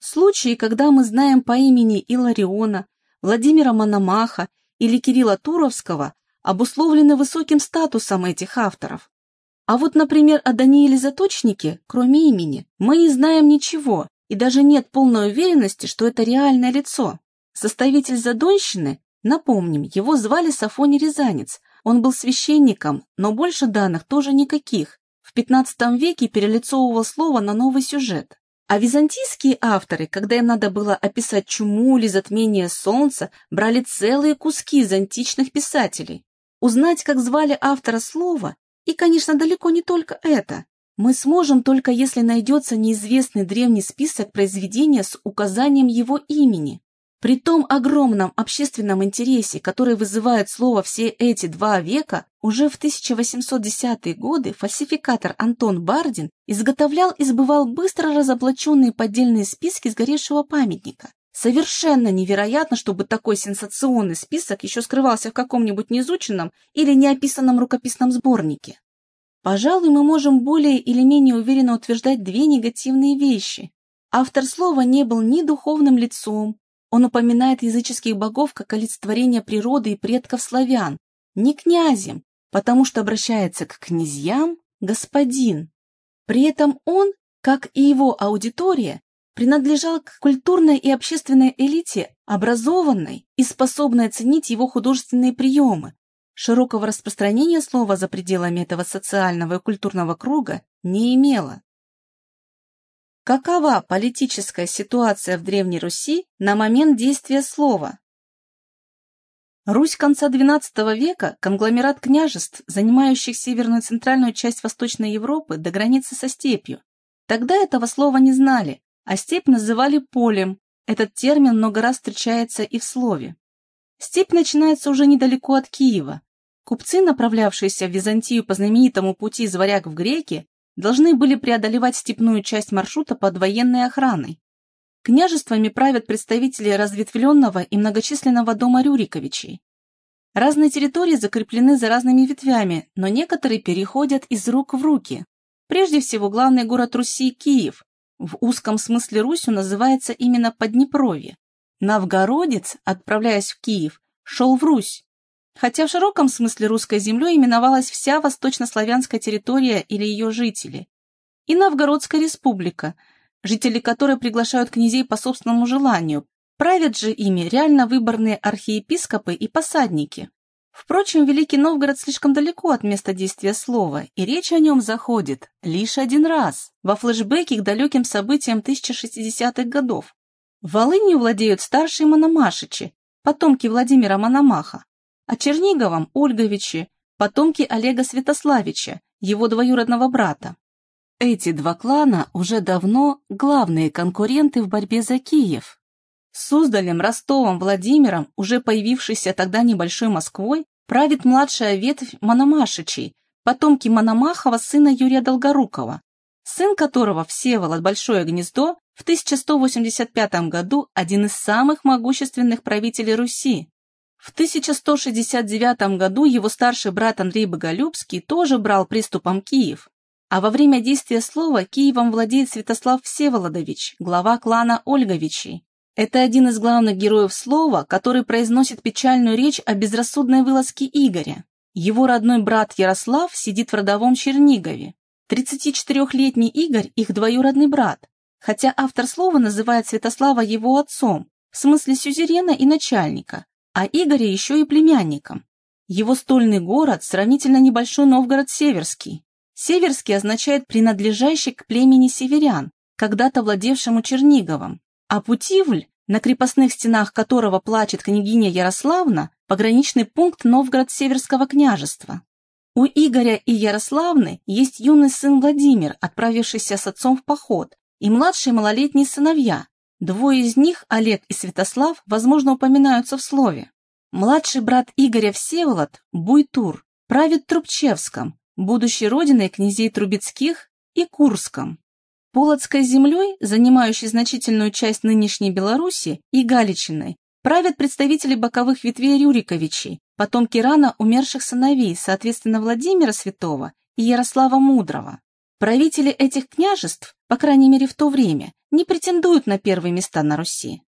Случаи, когда мы знаем по имени Илариона, Владимира Мономаха или Кирилла Туровского, обусловлены высоким статусом этих авторов. А вот, например, о Данииле Заточнике, кроме имени, мы не знаем ничего, и даже нет полной уверенности, что это реальное лицо. Составитель Задонщины, напомним, его звали Сафоний Рязанец, он был священником, но больше данных тоже никаких. В XV веке перелицовывал слово на новый сюжет. А византийские авторы, когда им надо было описать чуму или затмение солнца, брали целые куски из античных писателей. Узнать, как звали автора слова, и, конечно, далеко не только это, мы сможем только если найдется неизвестный древний список произведения с указанием его имени. При том огромном общественном интересе, который вызывает слово все эти два века, уже в 1810-е годы фальсификатор Антон Бардин изготовлял и сбывал быстро разоблаченные поддельные списки сгоревшего памятника. Совершенно невероятно, чтобы такой сенсационный список еще скрывался в каком-нибудь неизученном или неописанном рукописном сборнике. Пожалуй, мы можем более или менее уверенно утверждать две негативные вещи. Автор слова не был ни духовным лицом, он упоминает языческих богов как олицетворение природы и предков славян, не князем, потому что обращается к князьям господин. При этом он, как и его аудитория, принадлежал к культурной и общественной элите, образованной и способной оценить его художественные приемы. Широкого распространения слова за пределами этого социального и культурного круга не имело. Какова политическая ситуация в Древней Руси на момент действия слова? Русь конца XII века – конгломерат княжеств, занимающих северную и центральную часть Восточной Европы до границы со степью. Тогда этого слова не знали, а степь называли полем. Этот термин много раз встречается и в слове. Степь начинается уже недалеко от Киева. Купцы, направлявшиеся в Византию по знаменитому пути из Варяг в Греки, должны были преодолевать степную часть маршрута под военной охраной. Княжествами правят представители разветвленного и многочисленного дома Рюриковичей. Разные территории закреплены за разными ветвями, но некоторые переходят из рук в руки. Прежде всего, главный город Руси – Киев. В узком смысле Русью называется именно Поднепровье. Новгородец, отправляясь в Киев, шел в Русь, хотя в широком смысле русской землей именовалась вся восточнославянская территория или ее жители, и Новгородская республика, жители которой приглашают князей по собственному желанию, правят же ими реально выборные архиепископы и посадники. Впрочем, Великий Новгород слишком далеко от места действия слова, и речь о нем заходит лишь один раз, во флешбеке к далеким событиям 1060-х годов. Волынью владеют старшие мономашичи, потомки Владимира Мономаха, а Черниговом – Ольговичи, потомки Олега Святославича, его двоюродного брата. Эти два клана уже давно главные конкуренты в борьбе за Киев. Суздалем, Ростовом, Владимиром, уже появившейся тогда небольшой Москвой, правит младшая ветвь Мономашичей, потомки Мономахова сына Юрия Долгорукова, сын которого Всеволод Большое Гнездо в 1185 году один из самых могущественных правителей Руси. В 1169 году его старший брат Андрей Боголюбский тоже брал приступом Киев, а во время действия слова Киевом владеет Святослав Всеволодович, глава клана Ольговичей. Это один из главных героев слова, который произносит печальную речь о безрассудной вылазке Игоря. Его родной брат Ярослав сидит в родовом Чернигове. 34-летний Игорь – их двоюродный брат, хотя автор слова называет Святослава его отцом, в смысле сюзерена и начальника, а Игоря еще и племянником. Его стольный город сравнительно небольшой Новгород Северский. Северский означает принадлежащий к племени северян, когда-то владевшему Черниговым, а Путивль, на крепостных стенах которого плачет княгиня Ярославна, пограничный пункт Новгород-Северского княжества. У Игоря и Ярославны есть юный сын Владимир, отправившийся с отцом в поход, и младшие малолетние сыновья, Двое из них, Олег и Святослав, возможно, упоминаются в слове. Младший брат Игоря Всеволод, Буйтур, правит Трубчевском, будущей родиной князей Трубецких и Курском. Полоцкой землей, занимающей значительную часть нынешней Беларуси, и Галичиной, правят представители боковых ветвей Рюриковичей, потомки рано умерших сыновей, соответственно, Владимира Святого и Ярослава Мудрого. Правители этих княжеств, по крайней мере в то время, не претендуют на первые места на Руси.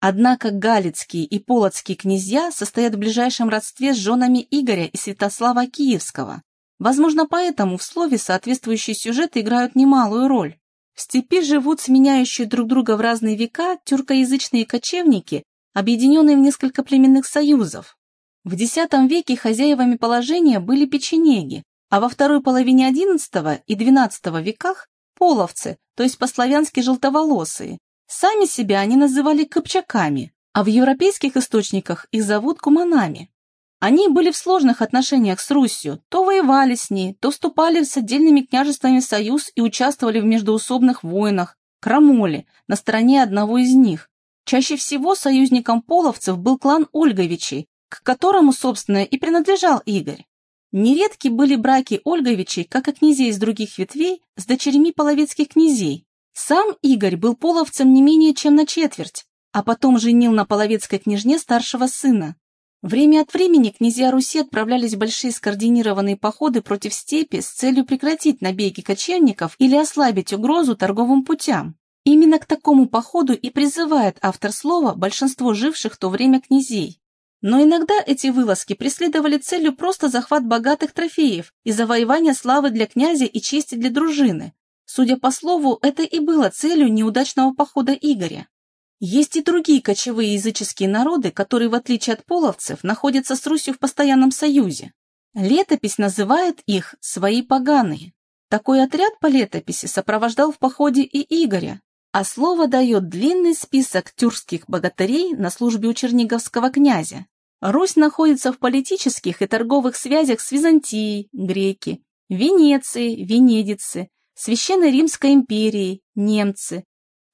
Однако Галицкие и Полоцкие князья состоят в ближайшем родстве с женами Игоря и Святослава Киевского. Возможно, поэтому в слове соответствующие сюжеты играют немалую роль. В степи живут сменяющие друг друга в разные века тюркоязычные кочевники, объединенные в несколько племенных союзов. В X веке хозяевами положения были печенеги, а во второй половине XI и XII веках – половцы, то есть по-славянски желтоволосые. Сами себя они называли копчаками, а в европейских источниках их зовут куманами. Они были в сложных отношениях с Русью, то воевали с ней, то вступали с отдельными княжествами в союз и участвовали в междоусобных войнах, крамоле, на стороне одного из них. Чаще всего союзником половцев был клан Ольговичей, к которому, собственно, и принадлежал Игорь. Нередки были браки Ольговичей, как и князей из других ветвей, с дочерьми половецких князей. Сам Игорь был половцем не менее чем на четверть, а потом женил на половецкой княжне старшего сына. Время от времени князья Руси отправлялись в большие скоординированные походы против степи с целью прекратить набеги кочевников или ослабить угрозу торговым путям. Именно к такому походу и призывает автор слова большинство живших в то время князей. Но иногда эти вылазки преследовали целью просто захват богатых трофеев и завоевание славы для князя и чести для дружины. Судя по слову, это и было целью неудачного похода Игоря. Есть и другие кочевые языческие народы, которые, в отличие от половцев, находятся с Русью в постоянном союзе. Летопись называет их «свои поганые». Такой отряд по летописи сопровождал в походе и Игоря, а слово дает длинный список тюркских богатырей на службе у черниговского князя. Русь находится в политических и торговых связях с Византией, греки, Венецией, венедицы, Священной Римской империей, немцы,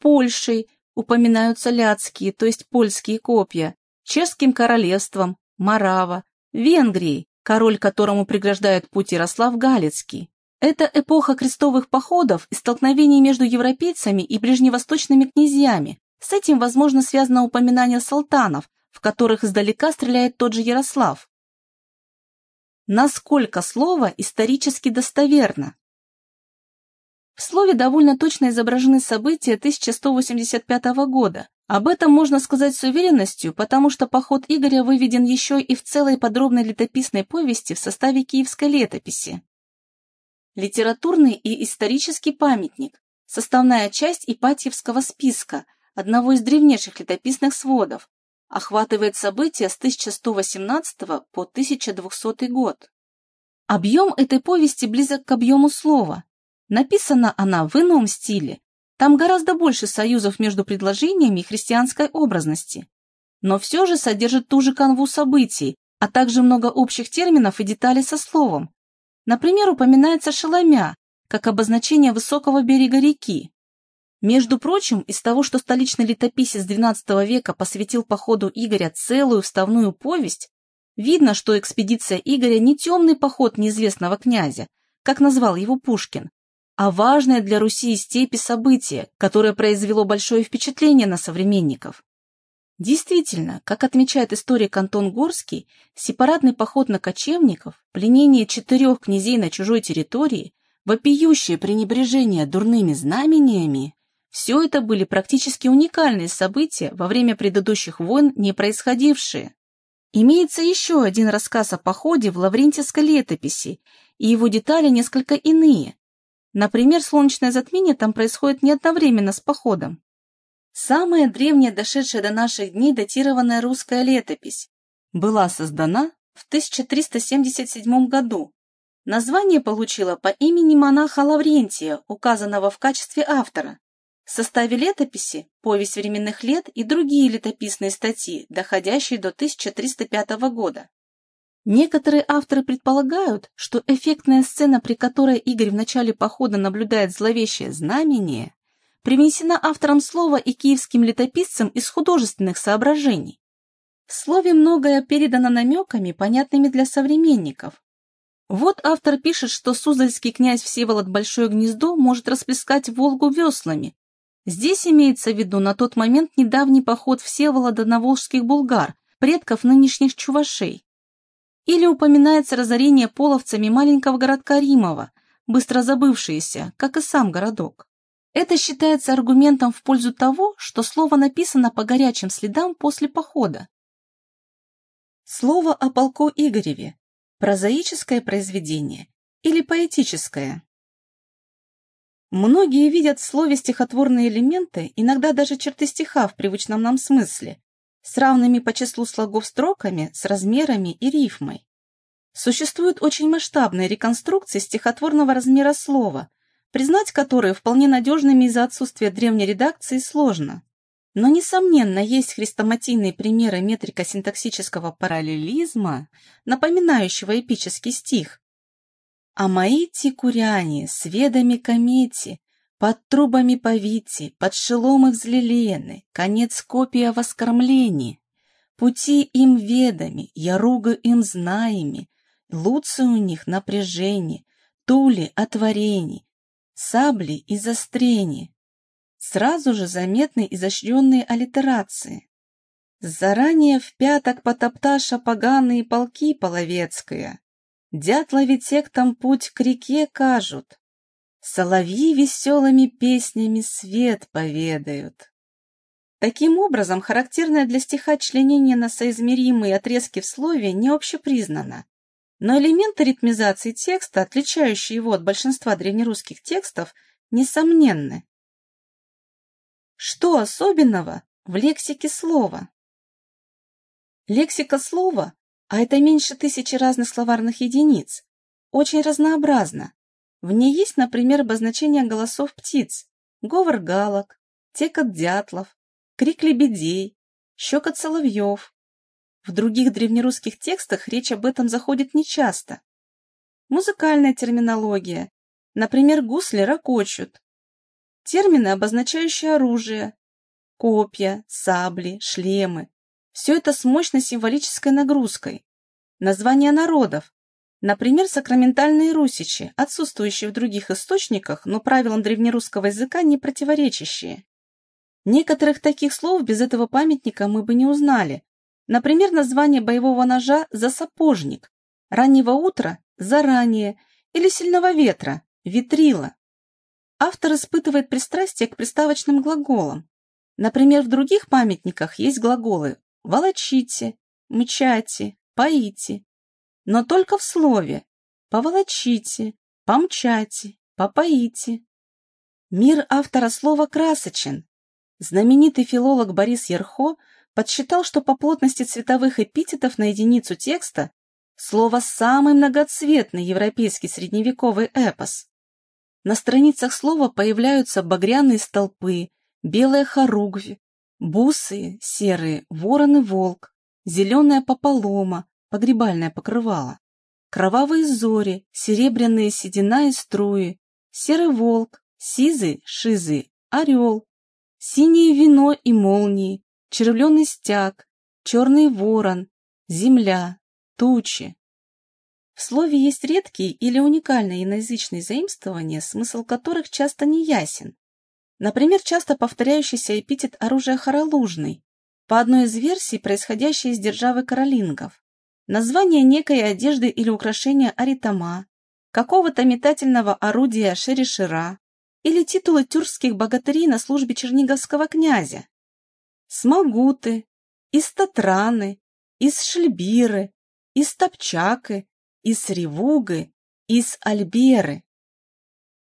Польшей, упоминаются ляцкие, то есть польские копья, чешским королевством, Марава, Венгрией, король которому преграждает путь Ярослав Галицкий. Это эпоха крестовых походов и столкновений между европейцами и ближневосточными князьями. С этим, возможно, связано упоминание султанов, в которых издалека стреляет тот же Ярослав. Насколько слово исторически достоверно? В слове довольно точно изображены события 1185 года. Об этом можно сказать с уверенностью, потому что поход Игоря выведен еще и в целой подробной летописной повести в составе киевской летописи. Литературный и исторический памятник, составная часть Ипатьевского списка, одного из древнейших летописных сводов, охватывает события с 1118 по 1200 год. Объем этой повести близок к объему слова, Написана она в ином стиле. Там гораздо больше союзов между предложениями и христианской образности. Но все же содержит ту же канву событий, а также много общих терминов и деталей со словом. Например, упоминается шеломя, как обозначение высокого берега реки. Между прочим, из того, что столичный летописец XII века посвятил походу Игоря целую вставную повесть, видно, что экспедиция Игоря не темный поход неизвестного князя, как назвал его Пушкин, а важное для Руси степи событие, которое произвело большое впечатление на современников. Действительно, как отмечает историк Антон Горский, сепаратный поход на кочевников, пленение четырех князей на чужой территории, вопиющее пренебрежение дурными знамениями – все это были практически уникальные события во время предыдущих войн, не происходившие. Имеется еще один рассказ о походе в Лаврентьевской летописи, и его детали несколько иные, Например, солнечное затмение там происходит не одновременно с походом. Самая древняя, дошедшая до наших дней, датированная русская летопись была создана в 1377 году. Название получила по имени монаха Лаврентия, указанного в качестве автора. В составе летописи «Повесть временных лет» и другие летописные статьи, доходящие до 1305 года. Некоторые авторы предполагают, что эффектная сцена, при которой Игорь в начале похода наблюдает зловещее знамение, привнесена автором слова и киевским летописцам из художественных соображений. В слове многое передано намеками, понятными для современников. Вот автор пишет, что суздальский князь Всеволод Большое Гнездо может расплескать Волгу веслами. Здесь имеется в виду на тот момент недавний поход Всеволода на волжских булгар, предков нынешних чувашей. Или упоминается разорение половцами маленького городка Римова, быстро забывшееся, как и сам городок. Это считается аргументом в пользу того, что слово написано по горячим следам после похода. Слово о полку Игореве – прозаическое произведение или поэтическое. Многие видят в слове стихотворные элементы, иногда даже черты стиха в привычном нам смысле, с равными по числу слогов строками, с размерами и рифмой. Существуют очень масштабные реконструкции стихотворного размера слова, признать которые вполне надежными из-за отсутствия древней редакции сложно. Но, несомненно, есть хрестоматийные примеры метрико-синтаксического параллелизма, напоминающего эпический стих. «А мои тикуряне с ведами комети, под трубами повити, под шеломы взлелены, конец копия воскормлений. Пути им ведами, я руга им знаями, луцы у них напряжение, тули отворений, сабли и застрени, сразу же заметны изощренные аллитерации. Заранее в пяток потопташа поганые полки половецкая, дятлови тектам путь к реке кажут, соловьи веселыми песнями свет поведают. Таким образом, характерное для стиха членение на соизмеримые отрезки в слове не общепризнано. Но элементы ритмизации текста, отличающие его от большинства древнерусских текстов, несомненны. Что особенного в лексике слова? Лексика слова, а это меньше тысячи разных словарных единиц, очень разнообразна. В ней есть, например, обозначение голосов птиц, говор галок, текот дятлов, крик лебедей, щекот соловьев. В других древнерусских текстах речь об этом заходит нечасто. Музыкальная терминология. Например, гусли ракочут, термины, обозначающие оружие, копья, сабли, шлемы. Все это с мощной символической нагрузкой. Названия народов, например, сакраментальные русичи, отсутствующие в других источниках, но правилам древнерусского языка не противоречащие. Некоторых таких слов без этого памятника мы бы не узнали. Например, название боевого ножа за сапожник, раннего утра – заранее, или сильного ветра – ветрила. Автор испытывает пристрастие к приставочным глаголам. Например, в других памятниках есть глаголы «волочите», «мчайте», «поите», но только в слове «поволочите», «помчайте», «попоите». Мир автора слова красочен. Знаменитый филолог Борис Ерхо подсчитал, что по плотности цветовых эпитетов на единицу текста слово самый многоцветный европейский средневековый эпос. На страницах слова появляются багряные столпы, белая хоругвь, бусы, серые, ворон-волк, зеленая пополома, погребальное покрывало, кровавые зори, серебряные седина и струи, серый волк, сизый, шизый, орел, синее вино и молнии, червленый стяг, черный ворон, земля, тучи, в слове есть редкие или уникальные иноязычные заимствования, смысл которых часто не ясен. Например, часто повторяющийся эпитет оружия хоролужный, по одной из версий, происходящей из державы каролингов. Название некой одежды или украшения аритама, какого-то метательного орудия шеришира или титулы тюркских богатырей на службе черниговского князя. Смогуты, истатраны, исшельбиры, истопчаки, из Ревугы, из Альберы.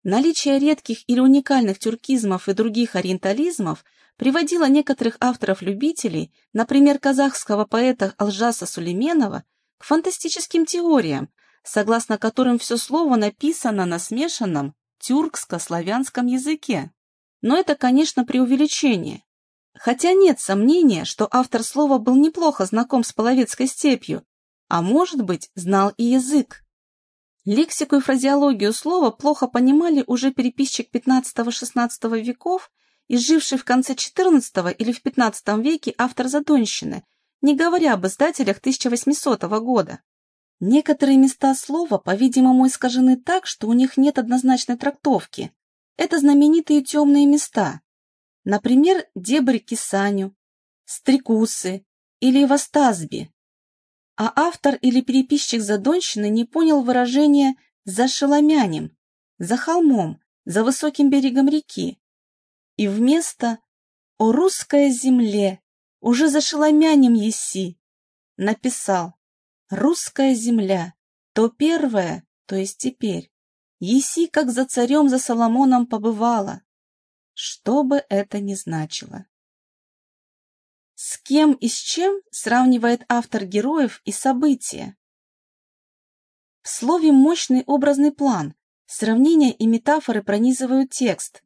Наличие редких или уникальных тюркизмов и других ориентализмов приводило некоторых авторов-любителей, например, казахского поэта Алжаса Сулейменова, к фантастическим теориям, согласно которым все слово написано на смешанном тюркско-славянском языке. Но это, конечно, преувеличение. Хотя нет сомнения, что автор слова был неплохо знаком с половецкой степью а может быть, знал и язык. Лексику и фразеологию слова плохо понимали уже переписчик XV-XVI веков и живший в конце XIV или в XV веке автор Задонщины, не говоря об издателях 1800 года. Некоторые места слова, по-видимому, искажены так, что у них нет однозначной трактовки. Это знаменитые темные места. Например, Дебрь Кисаню, Стрекусы или Вастазби. А автор или переписчик Задонщины не понял выражения «за шеломянем», «за холмом», «за высоким берегом реки». И вместо «о русская земле, уже за шеломянем еси» написал «русская земля, то первая, то есть теперь, еси, как за царем за Соломоном побывала». Что бы это ни значило. С кем и с чем сравнивает автор героев и события? В слове «мощный образный план» сравнения и метафоры пронизывают текст.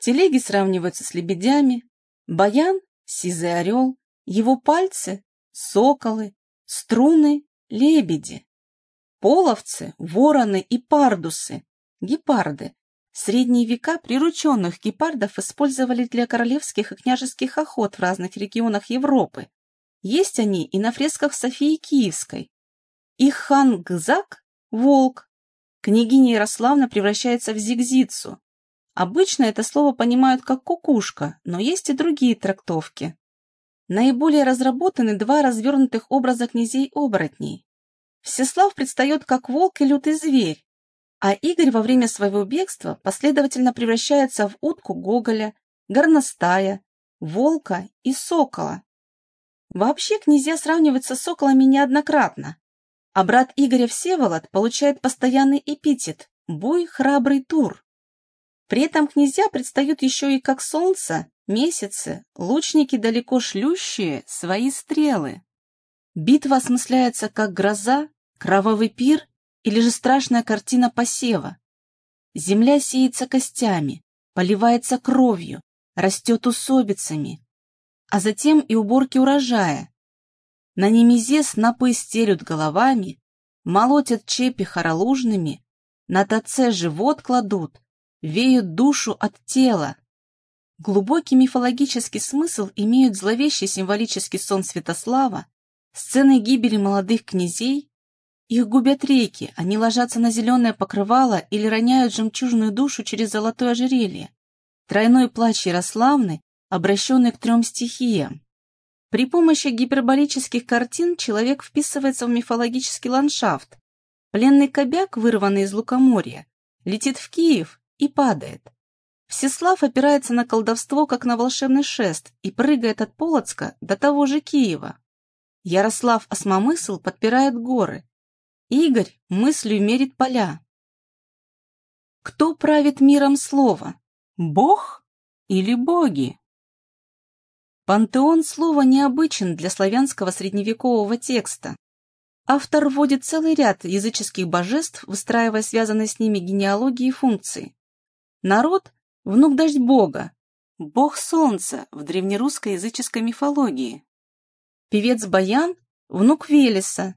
Телеги сравниваются с лебедями, баян – сизый орел, его пальцы – соколы, струны – лебеди, половцы – вороны и пардусы – гепарды, средние века прирученных гепардов использовали для королевских и княжеских охот в разных регионах Европы. Есть они и на фресках Софии Киевской. Их хан Гзак – волк. Княгиня Ярославна превращается в зигзицу. Обычно это слово понимают как кукушка, но есть и другие трактовки. Наиболее разработаны два развернутых образа князей-оборотней. Всеслав предстает как волк и лютый зверь, а Игорь во время своего бегства последовательно превращается в утку Гоголя, горностая, волка и сокола. Вообще князья сравниваются с соколами неоднократно, а брат Игоря Всеволод получает постоянный эпитет «буй, храбрый тур». При этом князья предстают еще и как солнце, месяцы, лучники далеко шлющие свои стрелы. Битва осмысляется как гроза, кровавый пир или же страшная картина посева. Земля сеется костями, поливается кровью, растет усобицами, а затем и уборки урожая. На немезе снопы стелют головами, молотят чепи хоролужными, на таце живот кладут, веют душу от тела. Глубокий мифологический смысл имеют зловещий символический сон Святослава, сцены гибели молодых князей их губят реки, они ложатся на зеленое покрывало или роняют жемчужную душу через золотое ожерелье. Тройной плач Ярославны, обращенный к трем стихиям. При помощи гиперболических картин человек вписывается в мифологический ландшафт. Пленный кобяк, вырванный из лукоморья, летит в Киев и падает. Всеслав опирается на колдовство, как на волшебный шест, и прыгает от Полоцка до того же Киева. Ярослав Осмомысл подпирает горы, Игорь мыслью мерит поля. Кто правит миром слова? Бог или боги? Пантеон слова необычен для славянского средневекового текста. Автор вводит целый ряд языческих божеств, выстраивая связанные с ними генеалогии и функции. Народ – внук дождь бога, бог солнца в древнерусской языческой мифологии. Певец Баян – внук Велеса,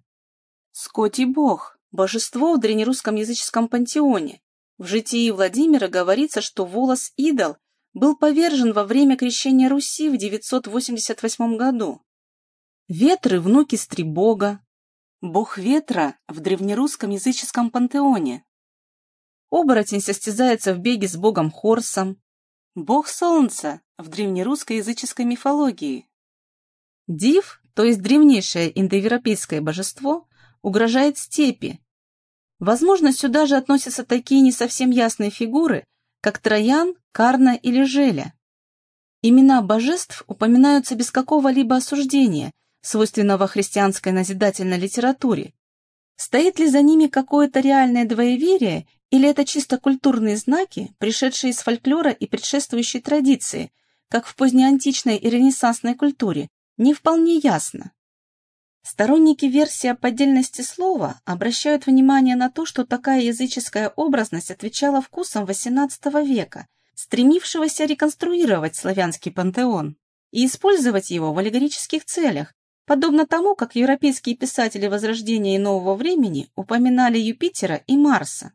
Скотий бог, божество в древнерусском языческом пантеоне. В житии Владимира говорится, что волос идол был повержен во время крещения Руси в 988 году. Ветры – внуки Стрибога, бог ветра в древнерусском языческом пантеоне. Оборотень состязается в беге с богом Хорсом, бог солнца в древнерусской языческой мифологии. Див, то есть древнейшее индоевропейское божество, угрожает степи. Возможно, сюда же относятся такие не совсем ясные фигуры, как Троян, Карна или Желя. Имена божеств упоминаются без какого-либо осуждения, свойственного христианской назидательной литературе. Стоит ли за ними какое-то реальное двоеверие, или это чисто культурные знаки, пришедшие из фольклора и предшествующей традиции, как в позднеантичной и ренессансной культуре, не вполне ясно. Сторонники версии о поддельности слова обращают внимание на то, что такая языческая образность отвечала вкусам XVIII века, стремившегося реконструировать славянский пантеон и использовать его в аллегорических целях, подобно тому, как европейские писатели Возрождения и Нового времени упоминали Юпитера и Марса.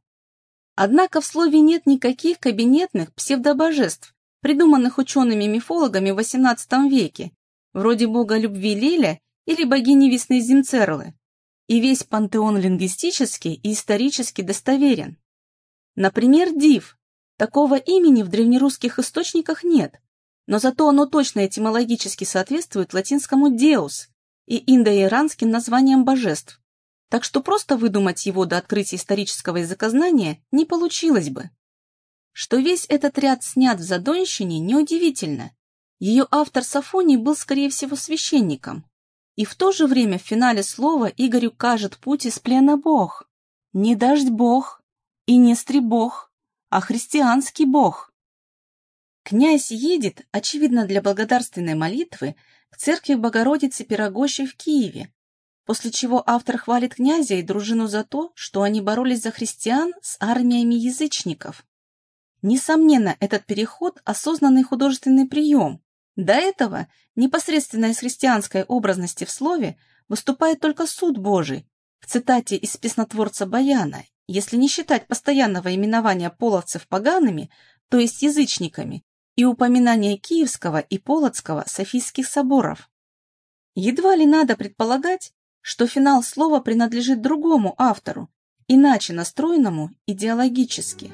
Однако в слове нет никаких кабинетных псевдобожеств, придуманных учеными-мифологами в XVIII веке, вроде бога любви Лиля или богини весны Зимцерлы, и весь пантеон лингвистически и исторически достоверен. Например, Див. Такого имени в древнерусских источниках нет, но зато оно точно этимологически соответствует латинскому «деус» и индоиранским названиям божеств, так что просто выдумать его до открытия исторического языкознания не получилось бы. Что весь этот ряд снят в Задонщине, неудивительно. Ее автор Сафоний был, скорее всего, священником. И в то же время в финале слова Игорю кажет путь из плена Бог. Не дождь Бог и не стребог, а христианский Бог. Князь едет, очевидно, для благодарственной молитвы, к церкви Богородицы Пирогощей в Киеве, после чего автор хвалит князя и дружину за то, что они боролись за христиан с армиями язычников. Несомненно, этот переход – осознанный художественный прием. До этого непосредственно христианской образности в слове выступает только суд Божий, в цитате из песнотворца Баяна, если не считать постоянного именования половцев погаными, то есть язычниками, и упоминание Киевского и Полоцкого Софийских соборов. Едва ли надо предполагать, что финал слова принадлежит другому автору, иначе настроенному идеологически.